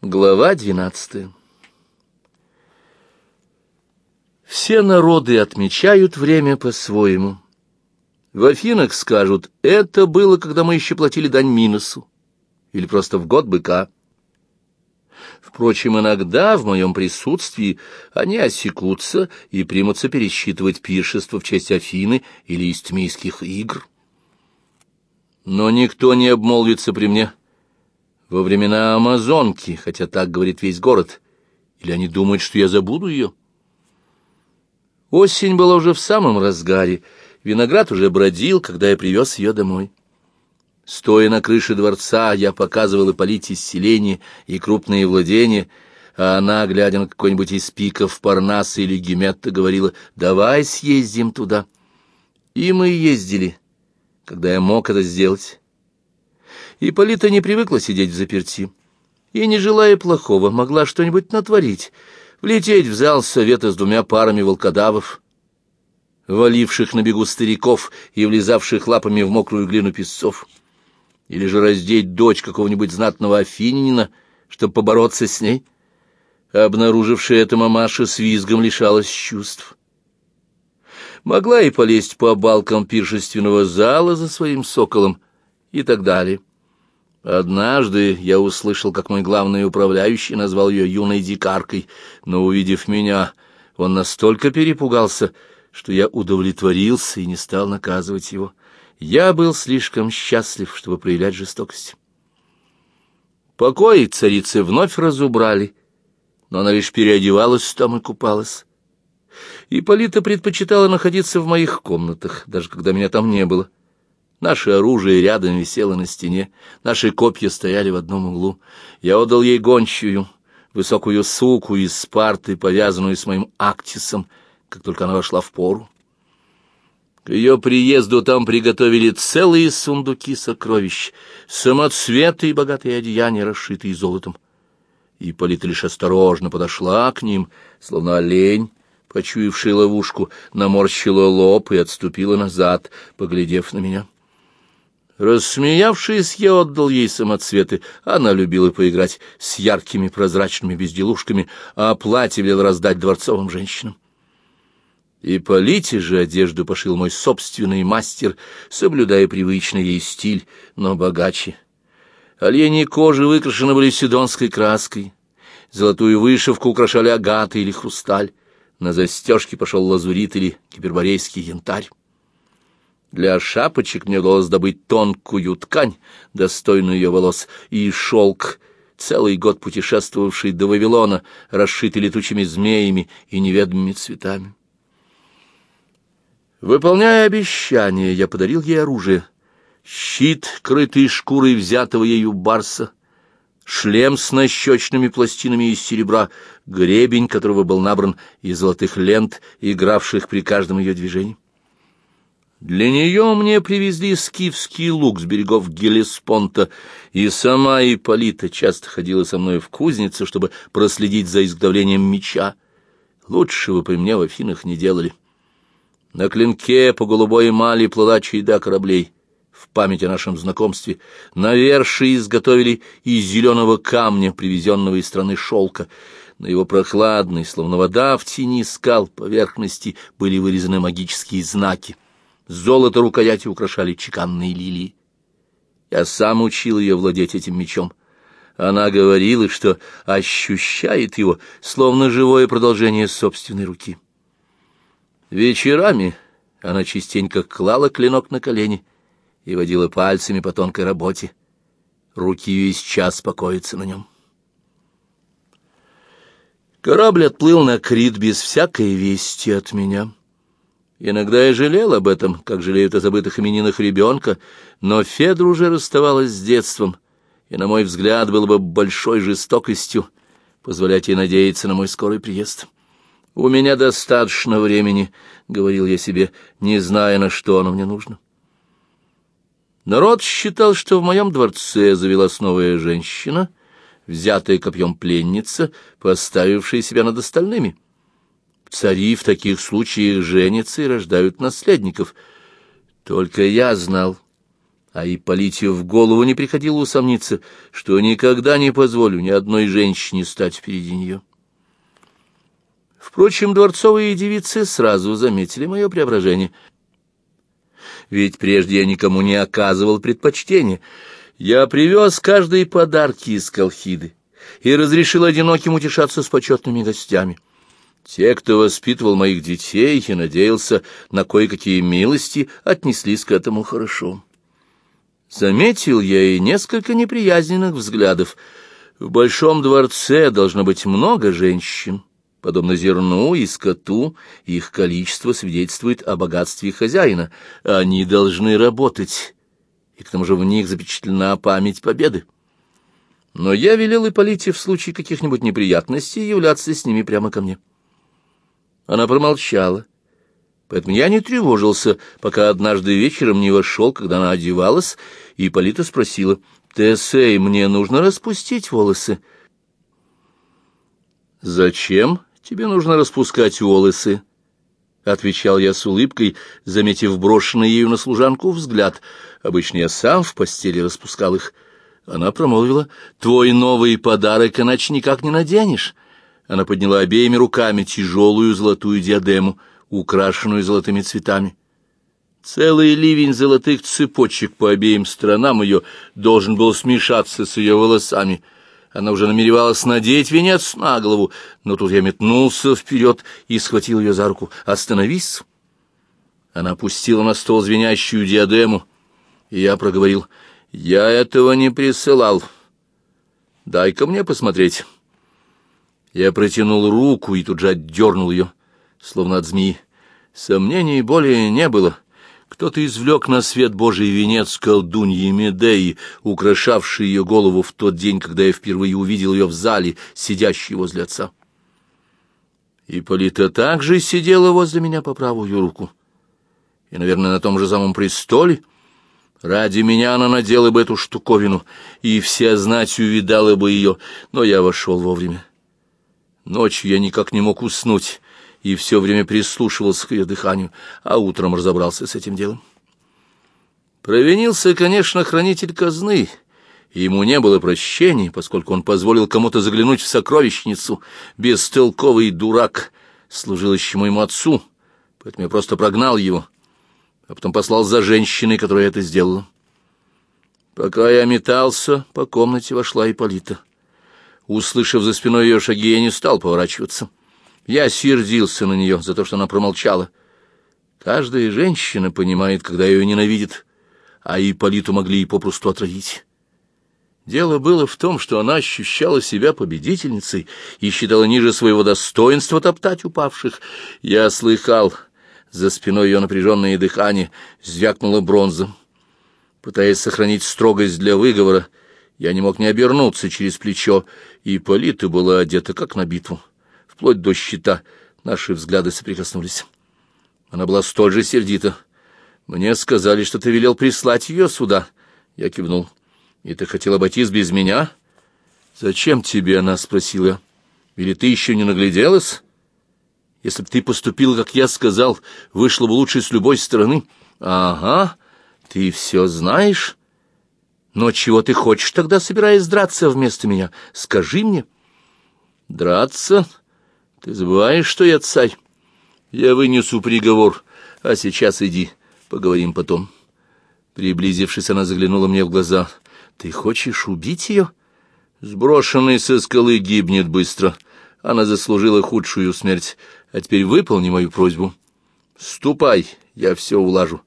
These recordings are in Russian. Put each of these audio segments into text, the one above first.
Глава двенадцатая Все народы отмечают время по-своему. В Афинах скажут, это было, когда мы еще платили дань Миносу, или просто в год быка. Впрочем, иногда в моем присутствии они осекутся и примутся пересчитывать пиршество в честь Афины или истмийских игр. Но никто не обмолвится при мне — во времена Амазонки, хотя так говорит весь город. Или они думают, что я забуду ее? Осень была уже в самом разгаре. Виноград уже бродил, когда я привез ее домой. Стоя на крыше дворца, я показывал Ипполите селение и крупные владения, а она, глядя на какой-нибудь из пиков Парнаса или Геметта, говорила, «Давай съездим туда». И мы ездили, когда я мог это сделать. Ипполита не привыкла сидеть в заперти и, не желая плохого, могла что-нибудь натворить, влететь в зал совета с двумя парами волкодавов, валивших на бегу стариков и влезавших лапами в мокрую глину песцов, или же раздеть дочь какого-нибудь знатного афинина, чтобы побороться с ней. Обнаружившая это мамаша с визгом лишалась чувств. Могла и полезть по балкам пиршественного зала за своим соколом и так далее. Однажды я услышал, как мой главный управляющий назвал ее юной дикаркой, но, увидев меня, он настолько перепугался, что я удовлетворился и не стал наказывать его. Я был слишком счастлив, чтобы проявлять жестокость. Покои царицы вновь разубрали, но она лишь переодевалась там и купалась. Ипполита предпочитала находиться в моих комнатах, даже когда меня там не было. Наше оружие рядом висело на стене, наши копья стояли в одном углу. Я отдал ей гончую, высокую суку из Спарты, повязанную с моим актисом, как только она вошла в пору. К ее приезду там приготовили целые сундуки сокровищ, самоцветы и богатые одеяния, расшитые золотом. И Полита лишь осторожно подошла к ним, словно олень, почуявший ловушку, наморщила лоб и отступила назад, поглядев на меня. Рассмеявшись, я отдал ей самоцветы. Она любила поиграть с яркими прозрачными безделушками, а платье велел раздать дворцовым женщинам. И полите же одежду пошил мой собственный мастер, соблюдая привычный ей стиль, но богаче. Оленьи кожи выкрашены были седонской краской, золотую вышивку украшали агаты или хрусталь, на застежке пошел лазурит или киперборейский янтарь. Для шапочек мне удалось добыть тонкую ткань, достойную ее волос, и шелк, целый год путешествовавший до Вавилона, расшитый летучими змеями и неведомыми цветами. Выполняя обещание, я подарил ей оружие. Щит, крытый шкурой взятого ею барса, шлем с нащечными пластинами из серебра, гребень, которого был набран из золотых лент, игравших при каждом ее движении. Для нее мне привезли скифский лук с берегов Гелеспонта, и сама Ипполита часто ходила со мной в кузницу, чтобы проследить за изготовлением меча. Лучшего при мне в Афинах не делали. На клинке по голубой эмали плыла череда кораблей. В память о нашем знакомстве на верши изготовили из зеленого камня, привезенного из страны шелка. На его прохладной, словно вода в тени скал, поверхности были вырезаны магические знаки. Золото рукояти украшали чеканные лилии. Я сам учил ее владеть этим мечом. Она говорила, что ощущает его, словно живое продолжение собственной руки. Вечерами она частенько клала клинок на колени и водила пальцами по тонкой работе. Руки ее час покоятся на нем. Корабль отплыл на Крит без всякой вести от меня. Иногда я жалел об этом, как жалеют о забытых именинах ребенка, но Федра уже расставалась с детством, и, на мой взгляд, было бы большой жестокостью позволять ей надеяться на мой скорый приезд. «У меня достаточно времени», — говорил я себе, не зная, на что оно мне нужно. Народ считал, что в моем дворце завелась новая женщина, взятая копьем пленница, поставившая себя над остальными — Цари в таких случаях женятся и рождают наследников. Только я знал, А Ипполитию в голову не приходило усомниться, что никогда не позволю ни одной женщине стать впереди нее. Впрочем, дворцовые девицы сразу заметили мое преображение. Ведь прежде я никому не оказывал предпочтения. Я привез каждые подарки из Колхиды и разрешил одиноким утешаться с почетными гостями. Те, кто воспитывал моих детей и надеялся на кое-какие милости, отнеслись к этому хорошо. Заметил я и несколько неприязненных взглядов. В большом дворце должно быть много женщин. Подобно зерну и скоту, их количество свидетельствует о богатстве хозяина. Они должны работать, и к тому же в них запечатлена память победы. Но я велел Ипполите в случае каких-нибудь неприятностей являться с ними прямо ко мне. Она промолчала. Поэтому я не тревожился, пока однажды вечером не вошел, когда она одевалась, и Полита спросила, «Тесей, мне нужно распустить волосы». «Зачем тебе нужно распускать волосы?» — отвечал я с улыбкой, заметив брошенный ею на служанку взгляд. Обычно я сам в постели распускал их. Она промолвила, «Твой новый подарок иначе никак не наденешь». Она подняла обеими руками тяжелую золотую диадему, украшенную золотыми цветами. Целый ливень золотых цепочек по обеим сторонам ее должен был смешаться с ее волосами. Она уже намеревалась надеть венец на голову, но тут я метнулся вперед и схватил ее за руку. «Остановись!» Она опустила на стол звенящую диадему, и я проговорил. «Я этого не присылал. Дай-ка мне посмотреть». Я протянул руку и тут же отдернул ее, словно от змеи. Сомнений более не было. Кто-то извлек на свет Божий венец колдуньи Медеи, украшавший ее голову в тот день, когда я впервые увидел ее в зале, сидящей возле отца. Ипполита также сидела возле меня по правую руку. И, наверное, на том же самом престоле. Ради меня она надела бы эту штуковину, и вся знать увидала бы ее, но я вошел вовремя. Ночью я никак не мог уснуть и все время прислушивался к ее дыханию, а утром разобрался с этим делом. Провинился, конечно, хранитель казны, ему не было прощения, поскольку он позволил кому-то заглянуть в сокровищницу, бестолковый дурак, служилищему ему отцу, поэтому я просто прогнал его, а потом послал за женщиной, которая это сделала. Пока я метался, по комнате вошла Ипполита. Услышав за спиной ее шаги, я не стал поворачиваться. Я сердился на нее за то, что она промолчала. Каждая женщина понимает, когда ее ненавидит, а Ипполиту могли и попросту отравить. Дело было в том, что она ощущала себя победительницей и считала ниже своего достоинства топтать упавших. Я слыхал за спиной ее напряженное дыхание, звякнула бронза. Пытаясь сохранить строгость для выговора, я не мог не обернуться через плечо, и Полита была одета как на битву. Вплоть до щита наши взгляды соприкоснулись. Она была столь же сердита. Мне сказали, что ты велел прислать ее сюда. Я кивнул. И ты хотел обойтись без меня? Зачем тебе она, спросила. Или ты еще не нагляделась? Если бы ты поступил, как я сказал, вышло бы лучше с любой стороны. Ага, ты все знаешь? Но чего ты хочешь тогда, собираясь драться вместо меня? Скажи мне. Драться? Ты забываешь, что я царь? Я вынесу приговор, а сейчас иди, поговорим потом. Приблизившись, она заглянула мне в глаза. Ты хочешь убить ее? Сброшенный со скалы гибнет быстро. Она заслужила худшую смерть. А теперь выполни мою просьбу. Ступай, я все улажу.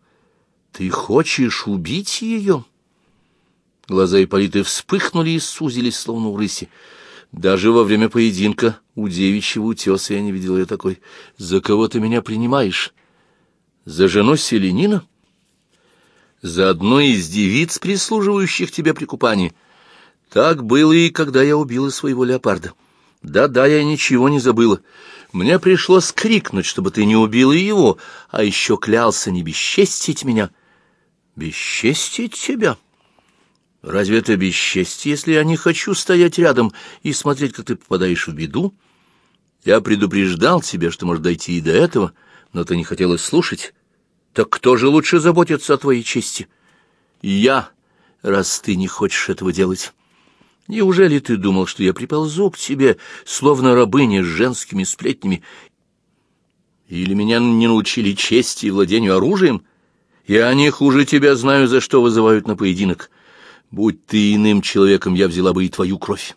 Ты хочешь убить ее? Глаза Ипполиты вспыхнули и сузились, словно у рыси. Даже во время поединка у девичьего утеса я не видел ее такой. «За кого ты меня принимаешь? За жену Селенина? За одну из девиц, прислуживающих тебе при купании? Так было и когда я убила своего леопарда. Да-да, я ничего не забыла. Мне пришлось крикнуть, чтобы ты не убила его, а еще клялся не бесчестить меня». «Бесчестить тебя?» Разве это бесчестье, если я не хочу стоять рядом и смотреть, как ты попадаешь в беду? Я предупреждал тебя, что может дойти и до этого, но ты не хотела слушать. Так кто же лучше заботится о твоей чести? Я, раз ты не хочешь этого делать. Неужели ты думал, что я приползу к тебе, словно рабыня с женскими сплетнями? Или меня не научили чести и владению оружием? Я не хуже тебя знаю, за что вызывают на поединок. Будь ты иным человеком, я взяла бы и твою кровь.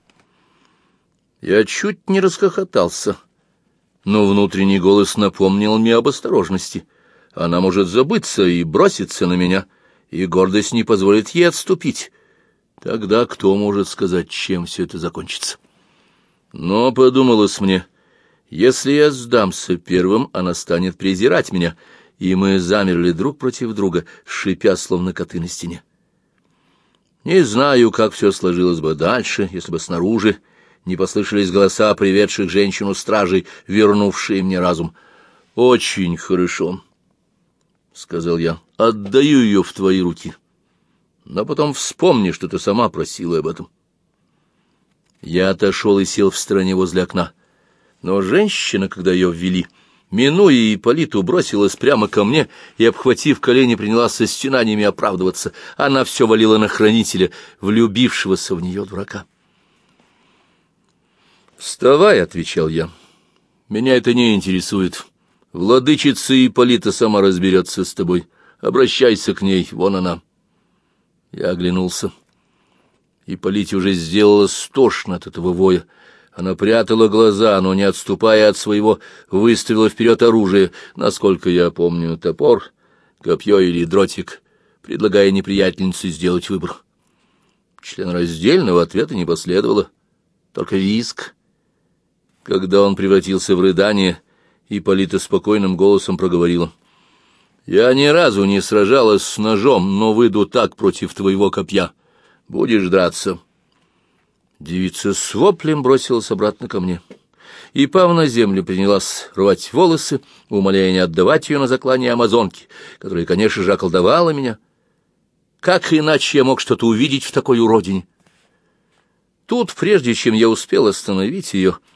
Я чуть не расхохотался, но внутренний голос напомнил мне об осторожности. Она может забыться и броситься на меня, и гордость не позволит ей отступить. Тогда кто может сказать, чем все это закончится? Но подумалось мне, если я сдамся первым, она станет презирать меня, и мы замерли друг против друга, шипя, словно коты на стене. Не знаю, как все сложилось бы дальше, если бы снаружи не послышались голоса приведших женщину стражей, вернувшие мне разум. «Очень хорошо», — сказал я, — «отдаю ее в твои руки. Но потом вспомни, что ты сама просила об этом». Я отошел и сел в стороне возле окна. Но женщина, когда ее ввели, минуя Ипполиту, бросилась прямо ко мне и, обхватив колени, принялась со стенаниями оправдываться. Она все валила на хранителя, влюбившегося в нее дурака. «Вставай», — отвечал я. «Меня это не интересует. Владычица Ипполита сама разберется с тобой. Обращайся к ней, вон она». Я оглянулся. Ипполите уже сделала стошно от этого воя. Она прятала глаза, но, не отступая от своего, выставила вперед оружие, насколько я помню, топор, копье или дротик, предлагая неприятельнице сделать выбор. Член раздельного ответа не последовало, только виск. Когда он превратился в рыдание, Ипполита спокойным голосом проговорила. «Я ни разу не сражалась с ножом, но выйду так против твоего копья. Будешь драться». Девица с воплем бросилась обратно ко мне. И, пав на землю, принялась рвать волосы, умоляя не отдавать ее на заклание амазонки, которая, конечно же, околдовала меня. Как иначе я мог что-то увидеть в такой уродине? Тут, прежде чем я успел остановить ее, —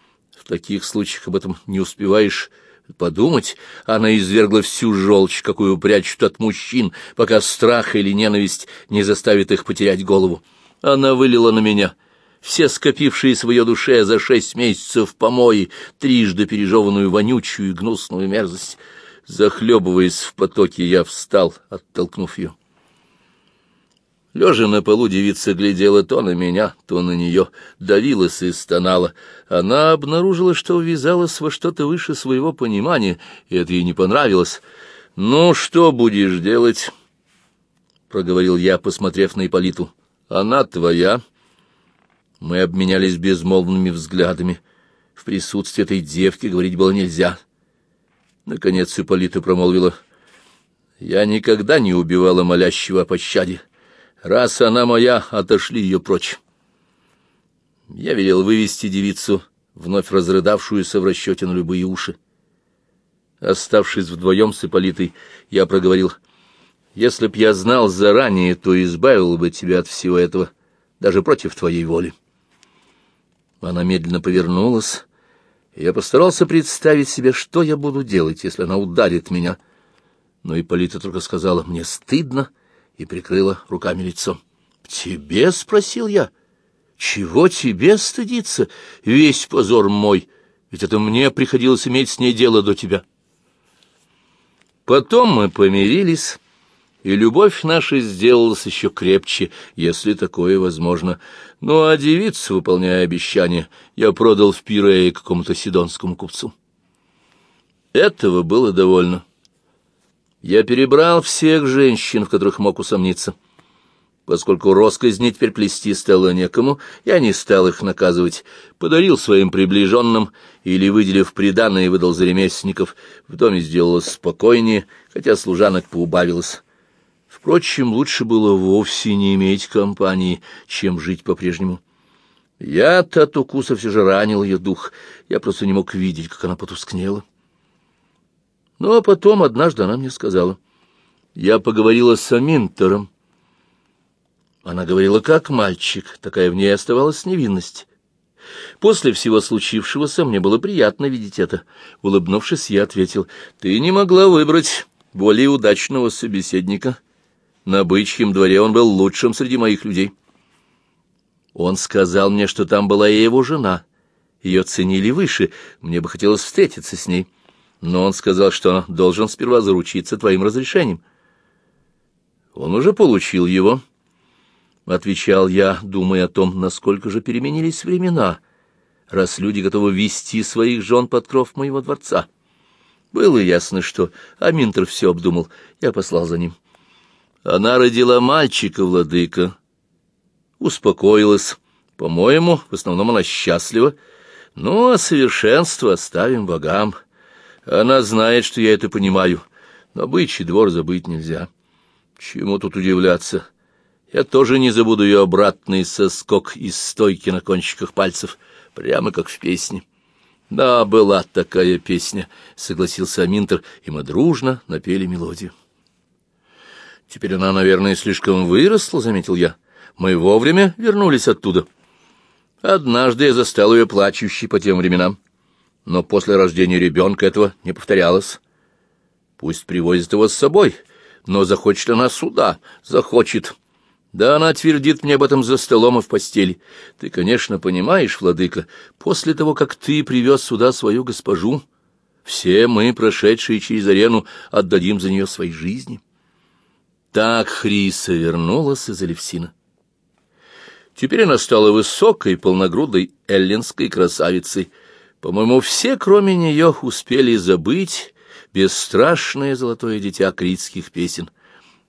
таких случаях об этом не успеваешь подумать. Она извергла всю желчь, какую прячут от мужчин, пока страх или ненависть не заставит их потерять голову. Она вылила на меня все скопившие в ее душе за шесть месяцев помои, трижды пережеванную вонючую и гнусную мерзость. Захлебываясь в потоке, я встал, оттолкнув ее. Лежа на полу, девица глядела то на меня, то на нее, давилась и стонала. Она обнаружила, что ввязалась во что-то выше своего понимания, и это ей не понравилось. «Ну, что будешь делать?» — проговорил я, посмотрев на Ипполиту. «Она твоя». Мы обменялись безмолвными взглядами. В присутствии этой девки говорить было нельзя. Наконец Ипполита промолвила. «Я никогда не убивала молящего о пощаде. Раз она моя, отошли ее прочь. Я велел вывести девицу, вновь разрыдавшуюся в расчете на любые уши. Оставшись вдвоем с Ипполитой, я проговорил, «Если б я знал заранее, то избавил бы тебя от всего этого, даже против твоей воли». Она медленно повернулась, я постарался представить себе, что я буду делать, если она ударит меня. Но Ипполита только сказала, «Мне стыдно» и прикрыла руками лицо. «Тебе?» — спросил я. «Чего тебе стыдиться? Весь позор мой, ведь это мне приходилось иметь с ней дело до тебя». Потом мы помирились, и любовь наша сделалась еще крепче, если такое возможно. Ну а девицу, выполняя обещание, я продал в Пирее какому-то сидонскому купцу. Этого было довольно. Я перебрал всех женщин, в которых мог усомниться. Поскольку росказни теперь плести стало некому, я не стал их наказывать, подарил своим приближенным или, выделив приданное, выдал за ремесленников. В доме сделалось спокойнее, хотя служанок поубавилось. Впрочем, лучше было вовсе не иметь компании, чем жить по-прежнему. Я-то от укуса все же ранил ее дух, я просто не мог видеть, как она потускнела. Ну, а потом однажды она мне сказала. Я поговорила с Аминтером. Она говорила, как мальчик, такая в ней оставалась невинность. После всего случившегося мне было приятно видеть это. Улыбнувшись, я ответил, «Ты не могла выбрать более удачного собеседника. На бычьем дворе он был лучшим среди моих людей. Он сказал мне, что там была и его жена. Ее ценили выше, мне бы хотелось встретиться с ней. Но он сказал, что должен сперва заручиться твоим разрешением. Он уже получил его, — отвечал я, думая о том, насколько же переменились времена, раз люди готовы вести своих жен под кров моего дворца. Было ясно, что Аминтер все обдумал, я послал за ним. Она родила мальчика, владыка. Успокоилась. По-моему, в основном она счастлива. Ну, а совершенство оставим богам. Она знает, что я это понимаю, но бычий двор забыть нельзя. Чему тут удивляться? Я тоже не забуду ее обратный соскок из стойки на кончиках пальцев, прямо как в песне. Да, была такая песня, согласился Аминтер, и мы дружно напели мелодию. Теперь она, наверное, слишком выросла, заметил я. Мы вовремя вернулись оттуда. Однажды я застал ее плачущей по тем временам, но после рождения ребенка этого не повторялось. Пусть привозит его с собой, но захочет она сюда, захочет. Да она твердит мне об этом за столом и в постели. Ты, конечно, понимаешь, владыка, после того, как ты привез сюда свою госпожу, все мы, прошедшие через арену, отдадим за нее свои жизни. Так Хриса вернулась из Алевсина. Теперь она стала высокой, полногрудой эллинской красавицей. По-моему, все, кроме нее, успели забыть бесстрашное золотое дитя критских песен.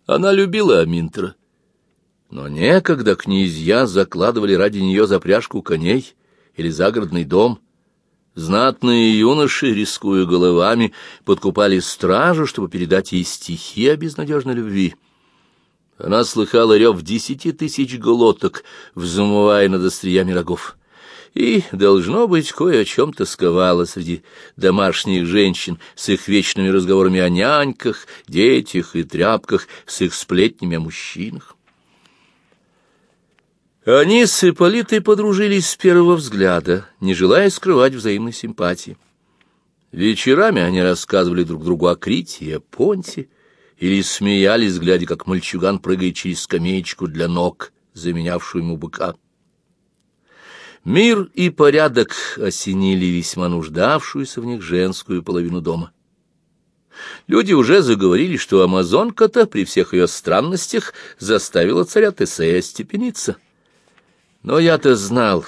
Она любила Аминтера. Но некогда князья закладывали ради нее запряжку коней или загородный дом. Знатные юноши, рискуя головами, подкупали стражу, чтобы передать ей стихи о безнадежной любви. Она слыхала рев десяти тысяч глоток, взмывая над остриями рогов. И, должно быть, кое о чем тосковала среди домашних женщин с их вечными разговорами о няньках, детях и тряпках, с их сплетнями о мужчинах. Они с Ипполитой подружились с первого взгляда, не желая скрывать взаимной симпатии. Вечерами они рассказывали друг другу о Крите и о Понте, или смеялись, глядя, как мальчуган прыгает через скамеечку для ног, заменявшую ему быка. Мир и порядок осенили весьма нуждавшуюся в них женскую половину дома. Люди уже заговорили, что амазонка-то при всех ее странностях заставила царя Тесея степениться. Но я-то знал,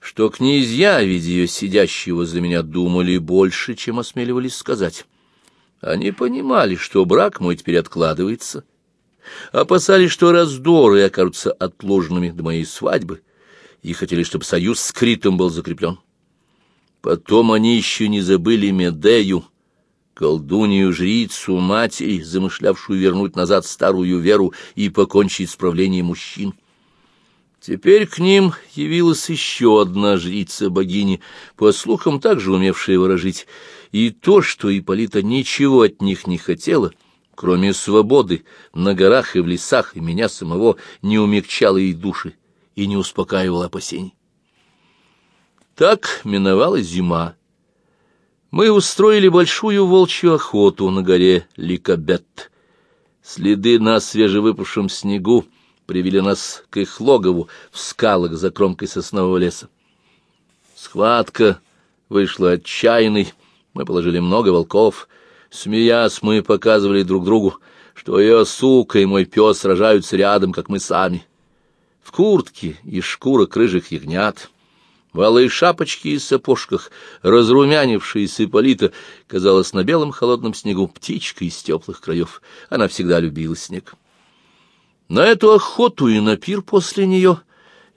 что князья, видя ее сидящего за меня, думали больше, чем осмеливались сказать. Они понимали, что брак мой теперь откладывается, опасались, что раздоры окажутся отложенными до моей свадьбы, и хотели, чтобы союз с Критом был закреплен. Потом они еще не забыли Медею, колдунью-жрицу матери, замышлявшую вернуть назад старую веру и покончить с правлением мужчин. Теперь к ним явилась еще одна жрица богини, по слухам также умевшая выражить, и то, что Ипполита ничего от них не хотела, кроме свободы, на горах и в лесах, и меня самого, не умягчало ей души и не успокаивало опасений. Так миновала зима. Мы устроили большую волчью охоту на горе Ликабет. Следы на свежевыпавшем снегу привели нас к их логову в скалах за кромкой соснового леса. Схватка вышла отчаянной, мы положили много волков. Смеясь, мы показывали друг другу, что ее сука и мой пес сражаются рядом, как мы сами. В куртке и шкурах рыжих ягнят, валые шапочки и сапожках, разрумянившаяся Ипполита, казалось, на белом холодном снегу птичка из теплых краев. Она всегда любила снег. На эту охоту и на пир после нее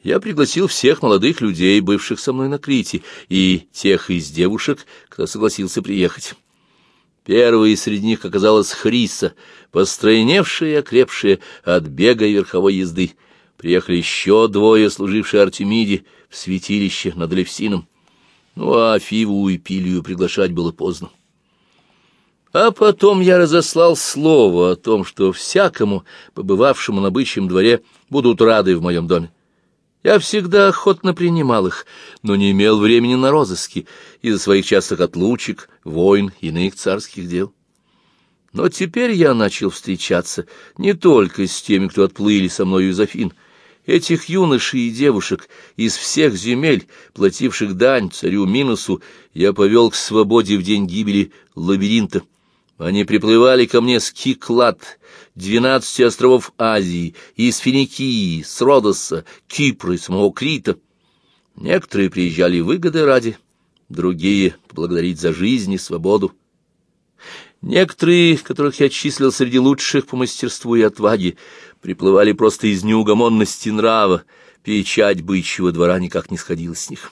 я пригласил всех молодых людей, бывших со мной на Крите, и тех из девушек, кто согласился приехать. Первой среди них оказалась Хриса, постройневшая и окрепшая от бега и верховой езды. Приехали еще двое, служившие Артемиде в святилище над Левсином. Ну, а Фиву и Пилию приглашать было поздно. А потом я разослал слово о том, что всякому, побывавшему на бычьем дворе, будут рады в моем доме. Я всегда охотно принимал их, но не имел времени на розыски из-за своих частых отлучек, войн и иных царских дел. Но теперь я начал встречаться не только с теми, кто отплыли со мною из Афин. Этих юношей и девушек из всех земель, плативших дань царю Минусу, я повел к свободе в день гибели лабиринта. Они приплывали ко мне с Киклад, двенадцати островов Азии, из Финикии, с Родоса, Кипра и самого Крита. Некоторые приезжали выгоды ради, другие — поблагодарить за жизнь и свободу. Некоторые, которых я числил среди лучших по мастерству и отваге, приплывали просто из неугомонности нрава, печать бычьего двора никак не сходила с них.